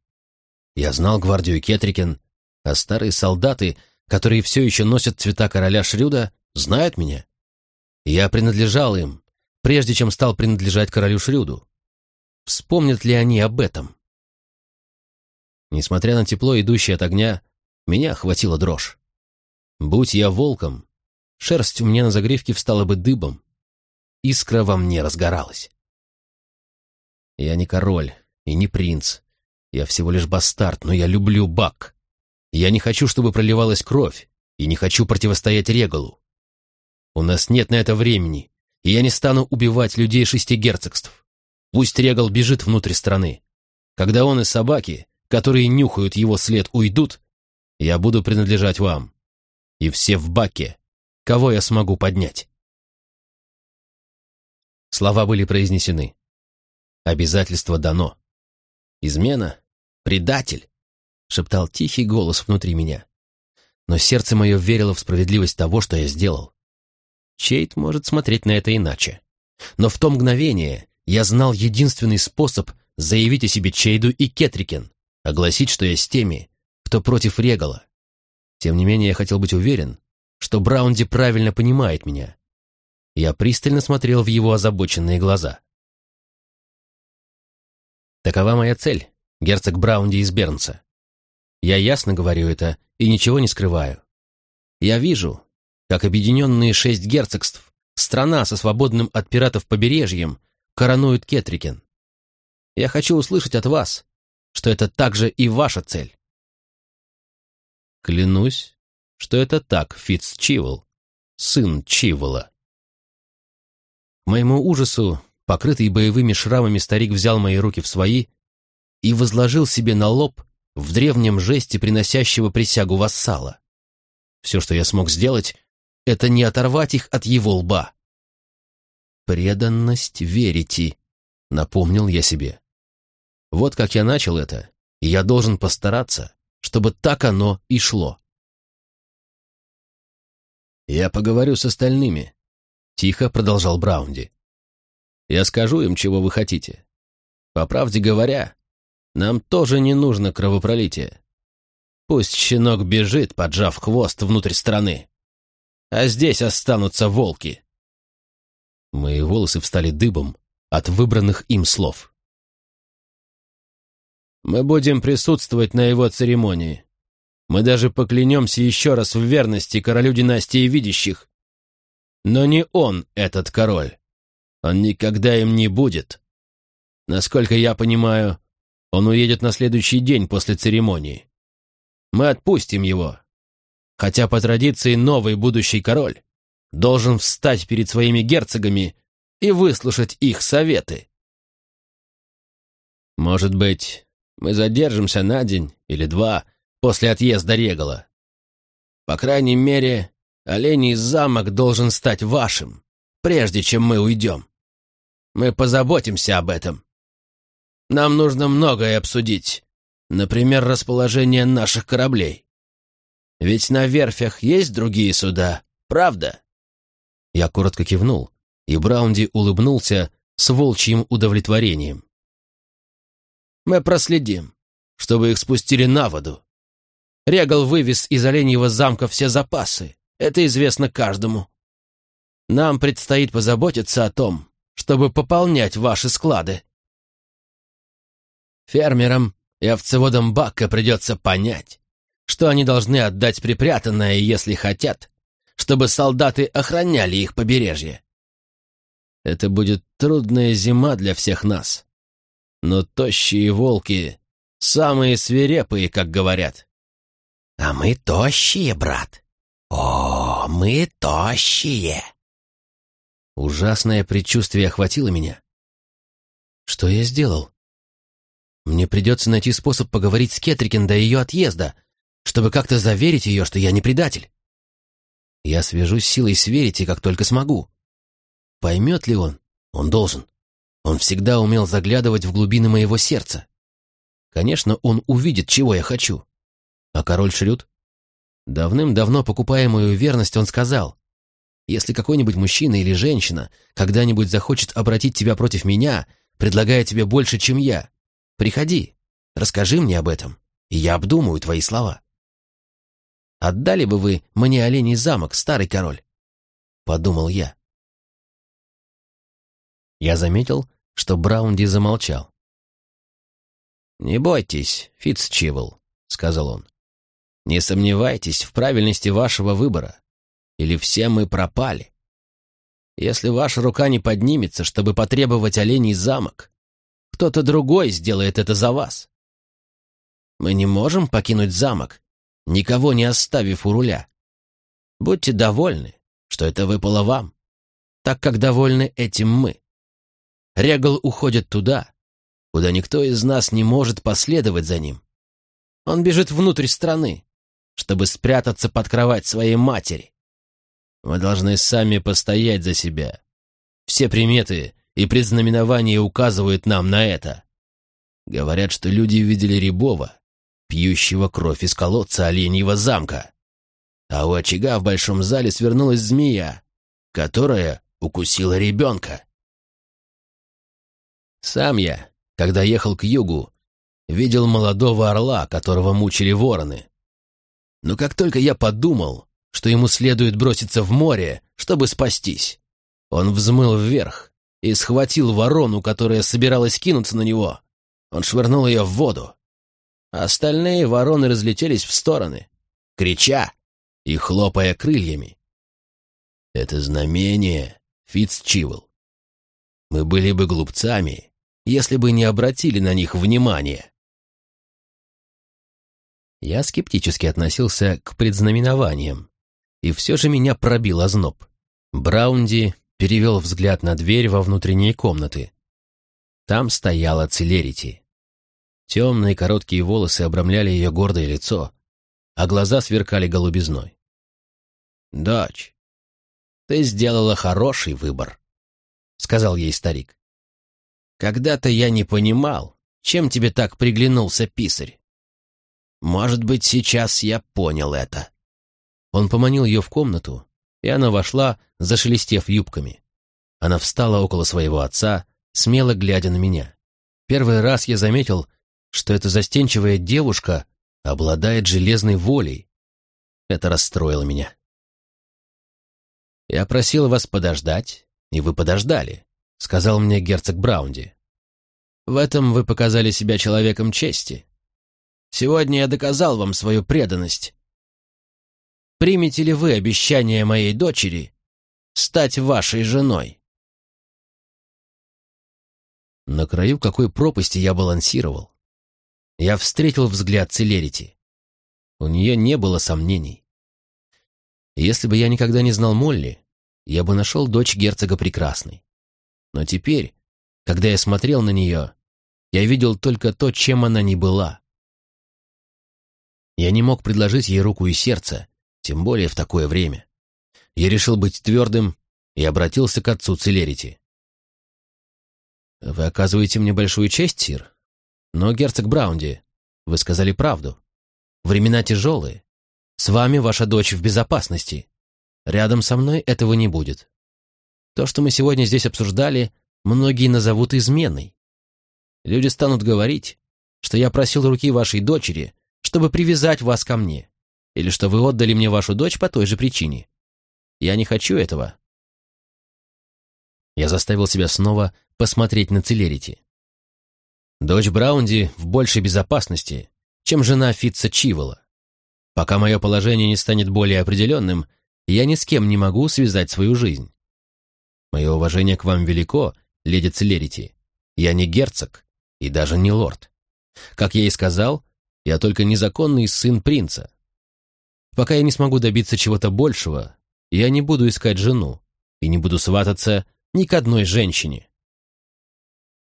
Я знал гвардию Кетрикен, а старые солдаты, которые все еще носят цвета короля Шрюда, знают меня. Я принадлежал им, прежде чем стал принадлежать королю Шрюду. Вспомнят ли они об этом? Несмотря на тепло, идущее от огня, Меня охватила дрожь. Будь я волком, шерсть у меня на загривке встала бы дыбом. Искра во мне разгоралась. Я не король и не принц. Я всего лишь бастард, но я люблю Бак. Я не хочу, чтобы проливалась кровь, и не хочу противостоять Регалу. У нас нет на это времени, и я не стану убивать людей шести герцогств. Пусть Регал бежит внутрь страны. Когда он и собаки, которые нюхают его след, уйдут, я буду принадлежать вам. И все в баке, кого я смогу поднять. Слова были произнесены. Обязательство дано. Измена? Предатель? Шептал тихий голос внутри меня. Но сердце мое верило в справедливость того, что я сделал. Чейт может смотреть на это иначе. Но в то мгновение я знал единственный способ заявить о себе Чейду и Кетрикен, огласить, что я с теми, кто против Регала. Тем не менее, я хотел быть уверен, что Браунди правильно понимает меня. Я пристально смотрел в его озабоченные глаза. Такова моя цель, герцог Браунди из Бернса. Я ясно говорю это и ничего не скрываю. Я вижу, как объединенные шесть герцогств, страна со свободным от пиратов побережьем, коронуют Кетрикен. Я хочу услышать от вас, что это также и ваша цель. Клянусь, что это так, Фитц Чивол, сын Чивола. К моему ужасу, покрытый боевыми шрамами, старик взял мои руки в свои и возложил себе на лоб в древнем жесте приносящего присягу вассала. Все, что я смог сделать, это не оторвать их от его лба. «Преданность верите», — напомнил я себе. Вот как я начал это, и я должен постараться, чтобы так оно и шло. «Я поговорю с остальными», — тихо продолжал Браунди. «Я скажу им, чего вы хотите. По правде говоря, нам тоже не нужно кровопролитие. Пусть щенок бежит, поджав хвост внутрь страны. А здесь останутся волки». Мои волосы встали дыбом от выбранных им слов. Мы будем присутствовать на его церемонии. Мы даже поклянемся еще раз в верности королю династии видящих. Но не он этот король. Он никогда им не будет. Насколько я понимаю, он уедет на следующий день после церемонии. Мы отпустим его. Хотя по традиции новый будущий король должен встать перед своими герцогами и выслушать их советы. Может быть, мы задержимся на день или два после отъезда Регала. По крайней мере, Оленей замок должен стать вашим, прежде чем мы уйдем. Мы позаботимся об этом. Нам нужно многое обсудить, например, расположение наших кораблей. Ведь на верфях есть другие суда, правда?» Я коротко кивнул, и Браунди улыбнулся с волчьим удовлетворением. Мы проследим, чтобы их спустили на воду. Регал вывез из Оленьего замка все запасы. Это известно каждому. Нам предстоит позаботиться о том, чтобы пополнять ваши склады. Фермерам и овцеводам Бакка придется понять, что они должны отдать припрятанное, если хотят, чтобы солдаты охраняли их побережье. Это будет трудная зима для всех нас но тощие волки — самые свирепые, как говорят.
А мы тощие, брат. О, мы тощие.
Ужасное предчувствие охватило меня. Что я сделал? Мне придется найти способ поговорить с Кетрикин до ее отъезда, чтобы как-то заверить ее, что я не предатель. Я свяжусь с силой Сверити, как только смогу. Поймет ли он? Он должен. Он всегда умел заглядывать в глубины моего сердца. Конечно, он увидит, чего я хочу. А король Шрюд? Давным-давно покупая мою верность, он сказал, «Если какой-нибудь мужчина или женщина когда-нибудь захочет обратить тебя против меня, предлагая тебе больше, чем я, приходи, расскажи мне об этом, и я обдумаю твои слова». «Отдали бы вы мне оленей замок, старый король?» — подумал я. Я заметил, что Браунди замолчал. «Не бойтесь, Фитцчивл», — сказал он. Не сомневайтесь в правильности вашего выбора, или все мы пропали. Если ваша рука не поднимется, чтобы потребовать оленей замок, кто-то другой сделает это за вас. Мы не можем покинуть замок, никого не оставив у руля. Будьте довольны, что это выпало вам, так как довольны этим мы. Регал уходит туда, куда никто из нас не может последовать за ним. Он бежит внутрь страны, чтобы спрятаться под кровать своей матери. Мы должны сами постоять за себя. Все приметы и предзнаменования указывают нам на это. Говорят, что люди видели Рябова, пьющего кровь из колодца Оленьего замка. А у очага в большом зале свернулась змея, которая укусила ребенка. Сам я, когда ехал к югу, видел молодого орла, которого мучили вороны. Но как только я подумал, что ему следует броситься в море, чтобы спастись, он взмыл вверх и схватил ворону, которая собиралась кинуться на него. Он швырнул ее в воду. Остальные вороны разлетелись в стороны, крича и хлопая крыльями. Это знамение, Фицчивл. Мы были бы глупцами, если бы не обратили на них внимания. Я скептически относился к предзнаменованиям, и все же меня пробил озноб. Браунди перевел взгляд на дверь во внутренние комнаты. Там стояла Целерити. Темные короткие волосы обрамляли ее гордое лицо, а глаза сверкали голубизной. «Дочь, ты сделала хороший выбор», — сказал ей старик. «Когда-то я не понимал, чем тебе так приглянулся писарь. Может быть, сейчас я понял это». Он поманил ее в комнату, и она вошла, зашелестев юбками. Она встала около своего отца, смело глядя на меня. Первый раз я заметил, что эта застенчивая девушка обладает железной волей. Это расстроило меня. «Я просил вас подождать, и вы подождали», — сказал мне герцог Браунди. «В этом вы показали себя человеком чести. Сегодня я доказал вам свою преданность. Примете ли вы обещание моей дочери стать вашей женой?» На краю какой пропасти я балансировал. Я встретил взгляд Целерити. У нее не было сомнений. Если бы я никогда не знал Молли, я бы нашел дочь герцога прекрасной. Но теперь, когда я смотрел на нее, я видел только то, чем она не была. Я не мог предложить ей руку и сердце, тем более в такое время. Я решил быть твердым и обратился к отцу Целерити. «Вы оказываете мне большую честь, Сир?» Но, герцог Браунди, вы сказали правду. Времена тяжелые. С вами ваша дочь в безопасности. Рядом со мной этого не будет. То, что мы сегодня здесь обсуждали, многие назовут изменой. Люди станут говорить, что я просил руки вашей дочери, чтобы привязать вас ко мне, или что вы отдали мне вашу дочь по той же причине. Я не хочу этого. Я заставил себя снова посмотреть на Целерити. Дочь Браунди в большей безопасности, чем жена Фитца Чивола. Пока мое положение не станет более определенным, я ни с кем не могу связать свою жизнь. Мое уважение к вам велико, леди Целерити. Я не герцог и даже не лорд. Как я и сказал, я только незаконный сын принца. Пока я не смогу добиться чего-то большего, я не буду искать жену и не буду свататься ни к одной женщине.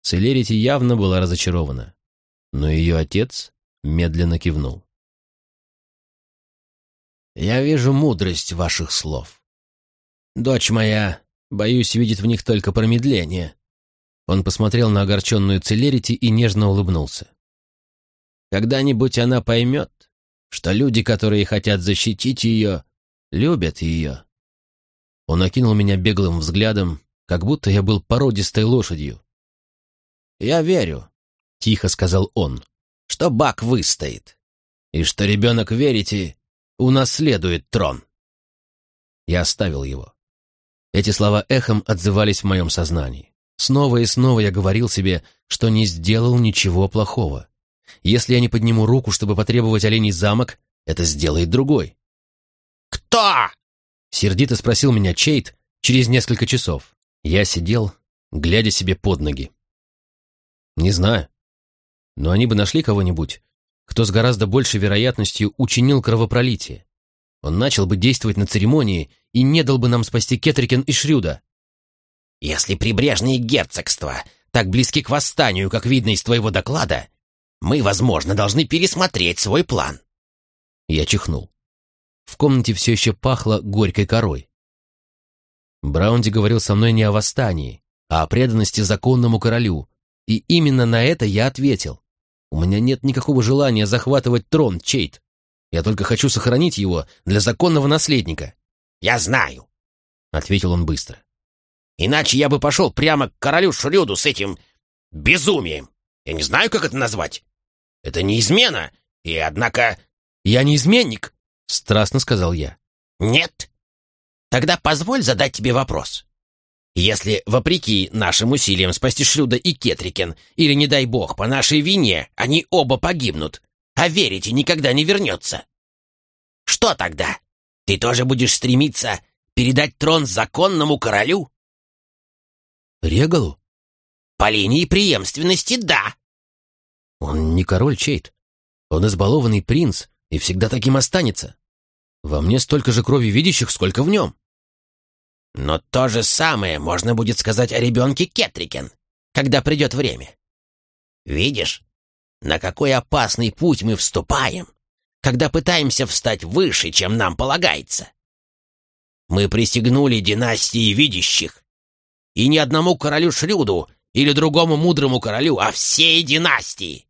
Целерити явно была разочарована, но ее отец медленно кивнул. «Я вижу мудрость ваших слов. Дочь моя, боюсь, видит в них только промедление». Он посмотрел на огорченную Целерити и нежно улыбнулся. «Когда-нибудь она поймет, что люди, которые хотят защитить ее, любят ее». Он окинул меня беглым взглядом, как будто я был породистой лошадью, «Я верю», — тихо сказал он, — «что Бак выстоит, и что ребенок, верите, унаследует трон». Я оставил его. Эти слова эхом отзывались в моем сознании. Снова и снова я говорил себе, что не сделал ничего плохого. Если я не подниму руку, чтобы потребовать оленей замок, это сделает другой.
«Кто?»
— сердито спросил меня Чейт через несколько часов. Я сидел, глядя себе под ноги. Не знаю. Но они бы нашли кого-нибудь, кто с гораздо большей вероятностью учинил кровопролитие. Он начал бы действовать на церемонии и не дал бы нам спасти Кетрикен и Шрюда.
«Если прибрежные герцогства так близки к восстанию, как видно из твоего доклада, мы, возможно, должны пересмотреть свой план».
Я чихнул. В комнате все еще пахло горькой корой. Браунди говорил со мной не о восстании, а о преданности законному королю, и именно на это я ответил. У меня нет никакого желания захватывать трон, Чейт. Я только хочу сохранить его для законного наследника.
«Я знаю», —
ответил он быстро.
«Иначе я бы пошел прямо к королю Шрюду с этим безумием. Я не знаю, как это назвать. Это не измена, и однако...»
«Я не изменник», — страстно сказал я.
«Нет? Тогда позволь задать тебе вопрос. Если, вопреки нашим усилиям спасти Шрюда и Кетрикен, или, не дай бог, по нашей вине, они оба погибнут, а верите никогда не вернется, что тогда? Ты тоже будешь стремиться передать трон законному королю?
Регалу?
По линии преемственности, да.
Он не король Чейт. Он избалованный принц и всегда таким останется. Во мне столько же крови видящих, сколько в нем.
Но то же самое можно будет сказать о ребенке Кетрикен, когда придет время. Видишь, на какой опасный путь мы вступаем, когда пытаемся встать выше, чем нам полагается. Мы присягнули династии видящих, и ни одному королю Шрюду или другому мудрому королю, а всей династии,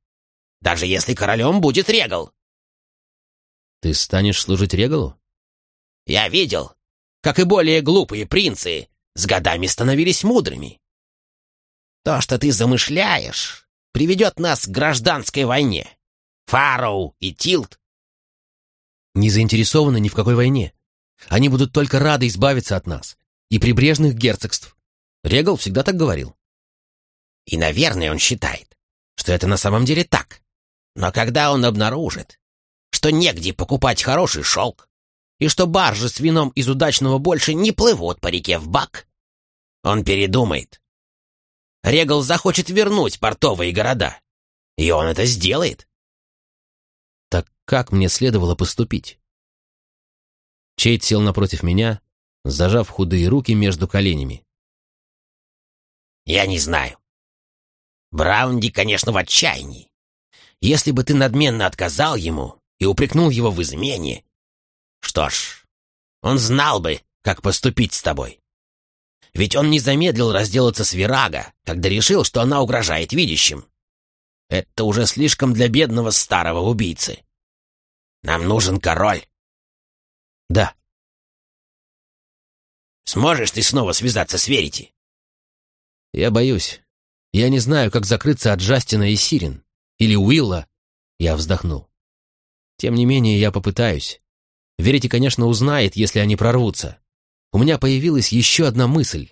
даже если королем будет Регал.
Ты станешь служить Регалу?
Я видел, как и более глупые принцы, с годами становились мудрыми. То, что ты замышляешь, приведет нас к гражданской войне. Фароу и Тилт
не заинтересованы ни в какой войне. Они будут только рады избавиться от нас и прибрежных герцогств. Регал всегда так говорил.
И, наверное, он считает, что это на самом деле так. Но когда он обнаружит, что негде покупать хороший шелк, и что баржи с вином из удачного больше не плывут по реке в бак, он передумает. Регал захочет вернуть портовые города, и он это сделает.
Так как мне следовало поступить? Чейд сел напротив меня, зажав худые руки между коленями.
«Я не знаю. Браунди, конечно, в отчаянии. Если бы ты надменно отказал ему и упрекнул его в измене, что ж, он знал бы, как поступить с тобой. Ведь он не замедлил разделаться с Вирага, когда решил, что она угрожает видящим. Это уже слишком для бедного старого убийцы. Нам нужен король.
Да.
Сможешь ты снова связаться с Верити?
Я боюсь. Я не знаю, как закрыться от Джастина и Сирин. Или Уилла. Я вздохнул. Тем не менее, я попытаюсь. Верите, конечно, узнает, если они прорвутся. У меня появилась еще одна мысль.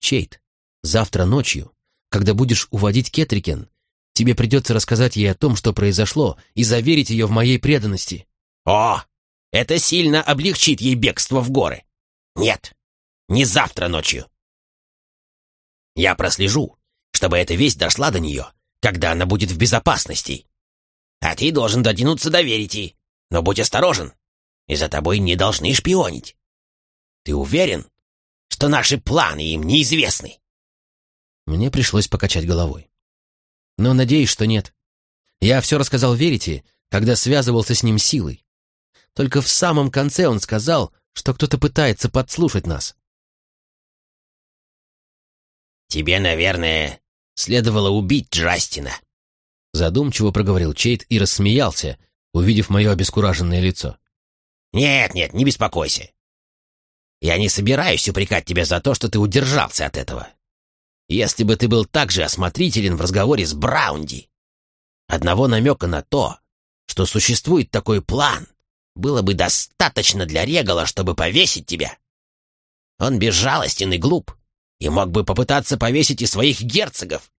Чейт, завтра ночью, когда будешь уводить Кетрикен, тебе придется рассказать ей о том, что произошло, и заверить ее в моей преданности.
О, это сильно облегчит ей бегство в горы. Нет, не завтра ночью. Я прослежу, чтобы эта весть дошла до нее, когда она будет в безопасности. А ты должен дотянуться до Верити, но будь осторожен, и за тобой не должны шпионить. Ты уверен, что наши планы им неизвестны?»
Мне пришлось покачать головой. Но надеюсь, что нет. Я все рассказал Верите, когда связывался с ним силой. Только в самом конце он сказал, что кто-то пытается подслушать нас.
«Тебе, наверное, следовало убить Джастина»,
задумчиво проговорил Чейт и рассмеялся, увидев мое обескураженное лицо.
«Нет, нет, не беспокойся. Я не собираюсь упрекать тебя за то, что ты удержался от этого. Если бы ты был так же осмотрителен в разговоре с Браунди, одного намека на то, что существует такой план, было бы достаточно для Регала, чтобы повесить тебя. Он безжалостен и глуп, и мог бы попытаться повесить и своих герцогов.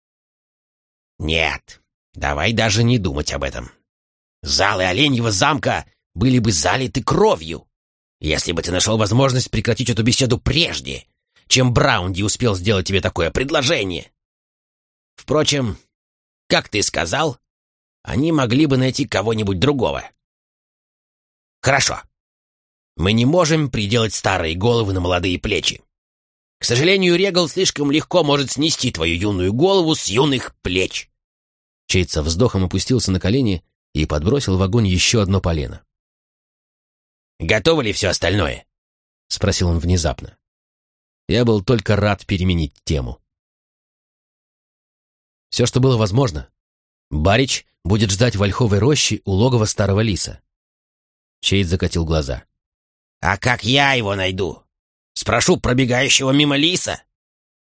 Нет, давай даже не думать об этом. Залы Оленьего замка были бы залиты кровью, если бы ты нашел возможность прекратить эту беседу прежде, чем Браунди успел сделать тебе такое предложение. Впрочем, как ты сказал, они могли бы найти кого-нибудь другого. Хорошо. Мы не можем приделать старые головы на молодые плечи. К сожалению, Регал слишком легко может снести твою юную голову с юных плеч.
Чейд со вздохом опустился на колени и подбросил в огонь еще одно полено.
«Готово ли все остальное?»
— спросил он внезапно. Я был только рад переменить тему. Все, что было возможно. Барич будет ждать в ольховой роще у логова старого лиса. Чейд закатил глаза.
«А как я его найду? Спрошу пробегающего мимо лиса?»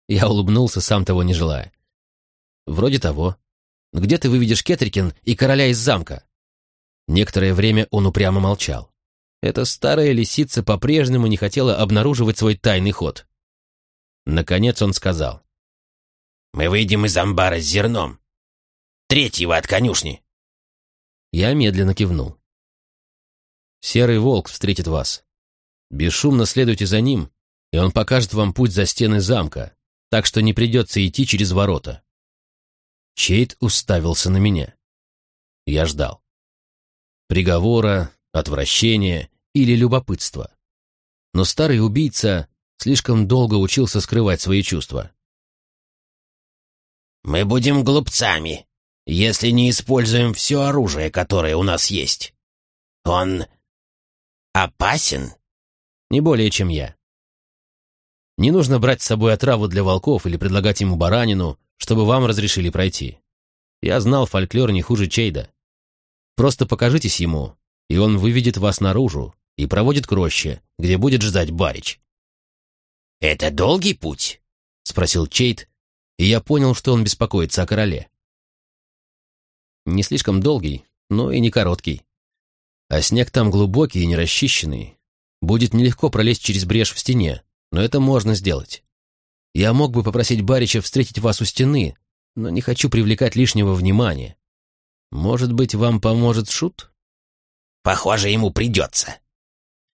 Я улыбнулся, сам того не желая. «Вроде того. Где ты выведешь Кетрикин и короля из замка?» Некоторое время он упрямо молчал. Эта старая лисица по-прежнему не хотела обнаруживать свой тайный ход. Наконец он сказал.
«Мы выйдем из амбара с зерном. Третьего от конюшни».
Я медленно кивнул. «Серый волк встретит вас. Бесшумно следуйте за ним, и он покажет вам путь за стены замка, так что не придется идти через ворота». Чейт уставился на меня. Я ждал. Приговора, отвращения или любопытства. Но старый убийца слишком долго учился скрывать свои чувства.
«Мы будем глупцами, если не используем все оружие, которое у нас есть. Он опасен?»
«Не более, чем я. Не нужно брать с собой отраву для волков или предлагать ему баранину, чтобы вам разрешили пройти. Я знал фольклор не хуже Чейда. Просто покажитесь ему, и он выведет вас наружу и проводит к роще, где будет ждать Барич.
«Это долгий путь?»
— спросил Чейд, и я понял, что он беспокоится о короле. Не слишком долгий, но и не короткий. А снег там глубокий и нерасчищенный. Будет нелегко пролезть через брешь в стене, но это можно сделать. Я мог бы попросить Барича встретить вас у стены, но не хочу привлекать лишнего внимания. Может быть, вам поможет Шут?
Похоже, ему придется.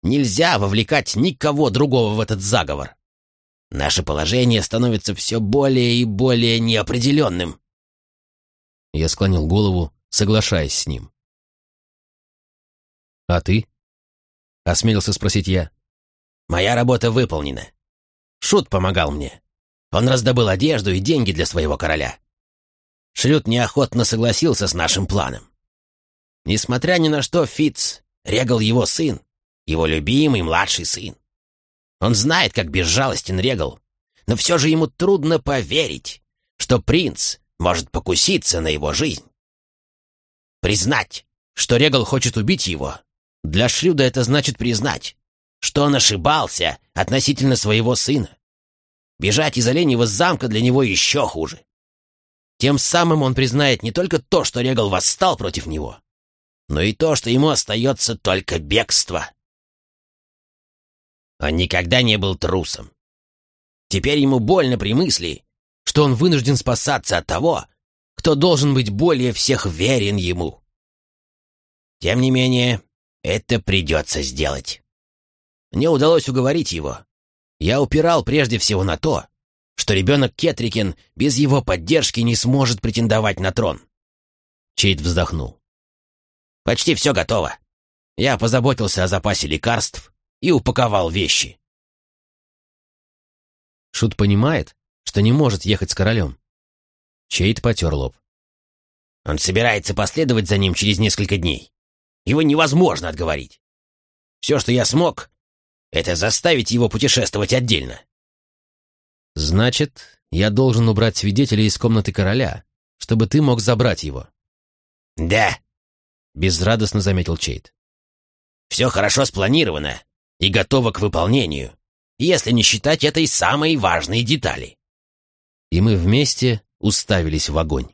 Нельзя вовлекать никого другого в этот заговор. Наше положение становится все более и более неопределенным.
Я склонил голову, соглашаясь с ним. «А ты?» — осмелился спросить я.
«Моя работа выполнена. Шут помогал мне. Он раздобыл одежду и деньги для своего короля. Шрют неохотно согласился с нашим планом. Несмотря ни на что, Фиц Регал его сын, его любимый младший сын. Он знает, как безжалостен Регал, но все же ему трудно поверить, что принц может покуситься на его жизнь. Признать, что Регал хочет убить его, для Шрюда это значит признать, что он ошибался относительно своего сына. Бежать из Оленьего замка для него еще хуже. Тем самым он признает не только то, что Регал восстал против него, но и то, что ему остается только бегство. Он никогда не был трусом. Теперь ему больно при мысли, что он вынужден спасаться от того, кто должен быть более всех верен ему. Тем не менее, это придется сделать. Мне удалось уговорить его. Я упирал прежде всего на то, что ребенок Кетрикин без его поддержки не сможет претендовать на трон.
Чейд вздохнул.
Почти все готово. Я позаботился о запасе лекарств и упаковал вещи.
Шут понимает, что не может ехать с королем. Чейд потер лоб.
Он собирается последовать за ним через несколько дней. Его невозможно отговорить. Все, что я смог, это заставить его путешествовать отдельно.
Значит, я должен убрать свидетелей из комнаты короля, чтобы ты мог забрать его.
Да,
безрадостно заметил Чейд.
«Все хорошо спланировано и готово к выполнению, если не считать этой самой важной детали».
И мы вместе уставились в огонь.